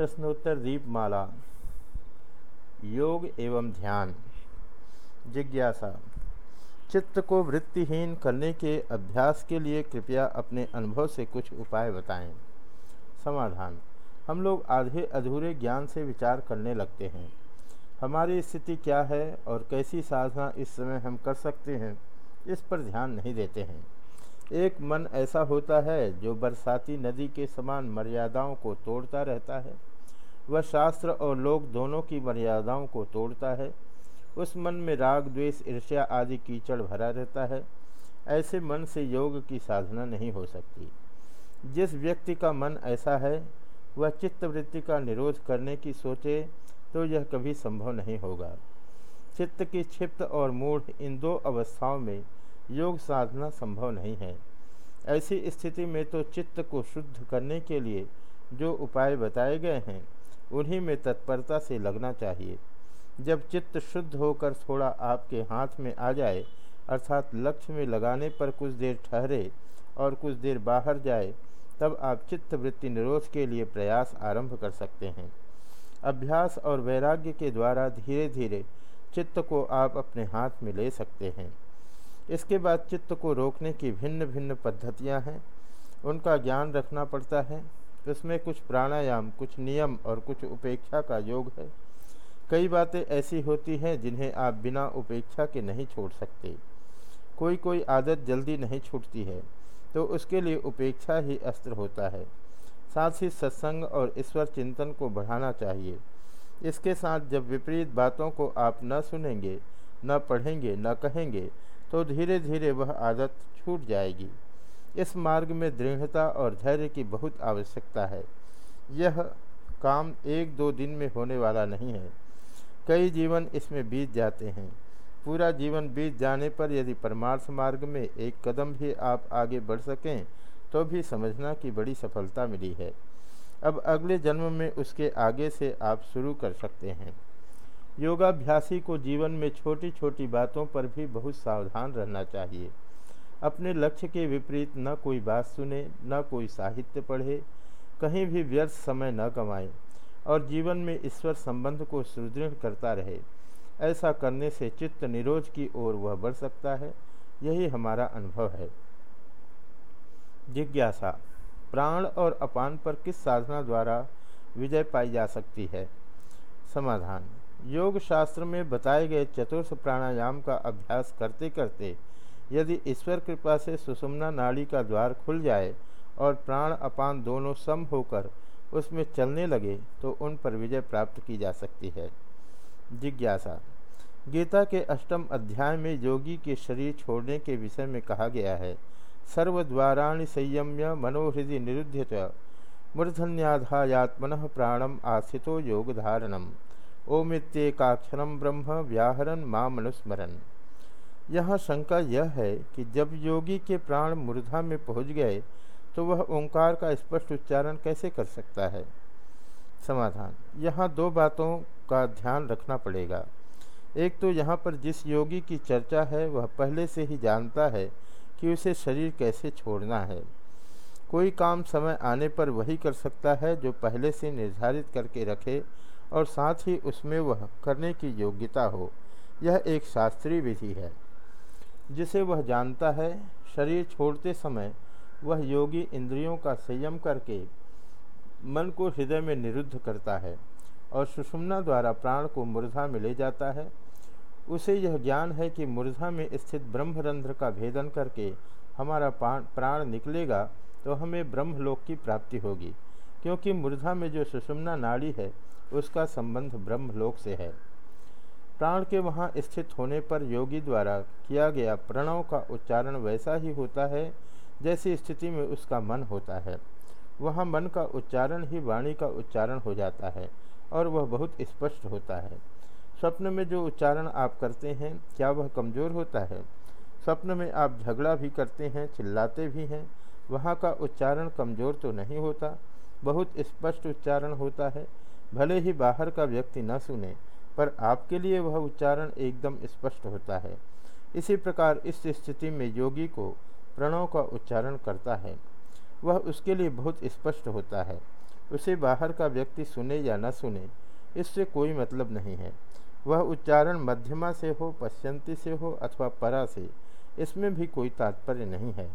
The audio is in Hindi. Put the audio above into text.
प्रश्नोत्तर दीपमाला योग एवं ध्यान। जिज्ञासा। चित्त को वृत्तिहीन करने के अभ्यास के लिए कृपया अपने अनुभव से कुछ उपाय बताएँ। समाधान। हम लोग आधे अधूरे ज्ञान से विचार करने लगते हैं। हमारी स्थिति क्या है और कैसी साधना इस समय हम कर सकते हैं, इस पर ध्यान नहीं देते हैं। एक मन ऐसा होता है जो बरसाती नदी के समान मर्यादाओं को तोड़ता रहता है। वह शास्त्र और लोग दोनों की मर्यादाओं को तोड़ता है। उस मन में राग, द्वेष, ईर्ष्या आदि कीचड़ भरा रहता है। ऐसे मन से योग की साधना नहीं हो सकती। जिस व्यक्ति का मन ऐसा है, वह चित्तवृत्ति का निरोध करने की सोचे तो यह कभी संभव नहीं होगा। चित्त की क्षिप्त और मूढ़ इन दो अवस्थाओं में योग साधना संभव नहीं है। ऐसी स्थिति में तो चित्त को शुद्ध करने के लिए जो उपाय बताए गए हैं उन्हीं में तत्परता से लगना चाहिए। जब चित्त शुद्ध होकर थोड़ा आपके हाथ में आ जाए, अर्थात लक्ष्य में लगाने पर कुछ देर ठहरे और कुछ देर बाहर जाए, तब आप चित्त वृत्ति निरोध के लिए प्रयास आरंभ कर सकते हैं। अभ्यास और वैराग्य के द्वारा धीरे धीरे चित्त को आप अपने हाथ में ले सकते हैं। इसके बाद चित्त को रोकने की भिन्न भिन्न पद्धतियाँ हैं। उनका ज्ञान रखना पड़ता है। इसमें कुछ प्राणायाम, कुछ नियम और कुछ उपेक्षा का योग है। कई बातें ऐसी होती हैं जिन्हें आप बिना उपेक्षा के नहीं छोड़ सकते। कोई कोई आदत जल्दी नहीं छूटती है तो उसके लिए उपेक्षा ही अस्त्र होता है। साथ ही सत्संग और ईश्वर चिंतन को बढ़ाना चाहिए। इसके साथ जब विपरीत बातों को आप न सुनेंगे, न पढ़ेंगे, न कहेंगे तो धीरे धीरे वह आदत छूट जाएगी। इस मार्ग में दृढ़ता और धैर्य की बहुत आवश्यकता है। यह काम एक दो दिन में होने वाला नहीं है। कई जीवन इसमें बीत जाते हैं। पूरा जीवन बीत जाने पर यदि परमार्थ मार्ग में एक कदम भी आप आगे बढ़ सकें तो भी समझना कि बड़ी सफलता मिली है। अब अगले जन्म में उसके आगे से आप शुरू कर सकते हैं। योगाभ्यासी को जीवन में छोटी छोटी बातों पर भी बहुत सावधान रहना चाहिए। अपने लक्ष्य के विपरीत न कोई बात सुने, न कोई साहित्य पढ़े, कहीं भी व्यर्थ समय न गंवाए और जीवन में ईश्वर संबंध को सुदृढ़ करता रहे। ऐसा करने से चित्त निरोध की ओर वह बढ़ सकता है। यही हमारा अनुभव है। जिज्ञासा, प्राण और अपान पर किस साधना द्वारा विजय पाई जा सकती है? समाधान, योग शास्त्र में बताए गए चतुर्थ प्राणायाम का अभ्यास करते करते यदि ईश्वर कृपा से सुषुम्ना नाड़ी का द्वार खुल जाए और प्राण अपान दोनों सम होकर उसमें चलने लगे तो उन पर विजय प्राप्त की जा सकती है। जिज्ञासा। गीता के अष्टम अध्याय में योगी के शरीर छोड़ने के विषय में कहा गया है, सर्वद्वाराणि संयम्य मनोहृदय निरुद्ध मूर्धन्याधायात्मन प्राणम आस्थितो योग धारणम ओमित्येकाक्षरम ब्रह्म व्याहरण माँ मनुस्मरण यहाँ शंका यह है कि जब योगी के प्राण मूर्धा में पहुँच गए तो वह ओंकार का स्पष्ट उच्चारण कैसे कर सकता है? समाधान। यहाँ दो बातों का ध्यान रखना पड़ेगा। एक तो यहाँ पर जिस योगी की चर्चा है, वह पहले से ही जानता है कि उसे शरीर कैसे छोड़ना है। कोई काम समय आने पर वही कर सकता है जो पहले से निर्धारित करके रखे और साथ ही उसमें वह करने की योग्यता हो। यह एक शास्त्रीय विधि है। जिसे वह जानता है, शरीर छोड़ते समय वह योगी इंद्रियों का संयम करके मन को हृदय में निरुद्ध करता है और सुषुम्ना द्वारा प्राण को मूर्धा में ले जाता है। उसे यह ज्ञान है कि मूर्धा में स्थित ब्रह्मरंध्र का भेदन करके हमारा प्राण निकलेगा तो हमें ब्रह्मलोक की प्राप्ति होगी, क्योंकि मूर्धा में जो सुषुम्ना नाड़ी है, उसका संबंध ब्रह्मलोक से है। प्राण के वहाँ स्थित होने पर योगी द्वारा किया गया प्रणव का उच्चारण वैसा ही होता है, जैसी स्थिति में उसका मन होता है। वहाँ मन का उच्चारण ही वाणी का उच्चारण हो जाता है और वह बहुत स्पष्ट होता है। स्वप्न में जो उच्चारण आप करते हैं, क्या वह कमज़ोर होता है? स्वप्न में आप झगड़ा भी करते हैं, चिल्लाते भी हैं, वहाँ का उच्चारण कमज़ोर तो नहीं होता। बहुत स्पष्ट उच्चारण होता है, भले ही बाहर का व्यक्ति न सुने पर आपके लिए वह उच्चारण एकदम स्पष्ट होता है। इसी प्रकार इस स्थिति में योगी को प्रणव का उच्चारण करता है। वह उसके लिए बहुत स्पष्ट होता है। उसे बाहर का व्यक्ति सुने या न सुने, इससे कोई मतलब नहीं है। वह उच्चारण मध्यमा से हो पश्चंती से हो अथवा परा से, इसमें भी कोई तात्पर्य नहीं है।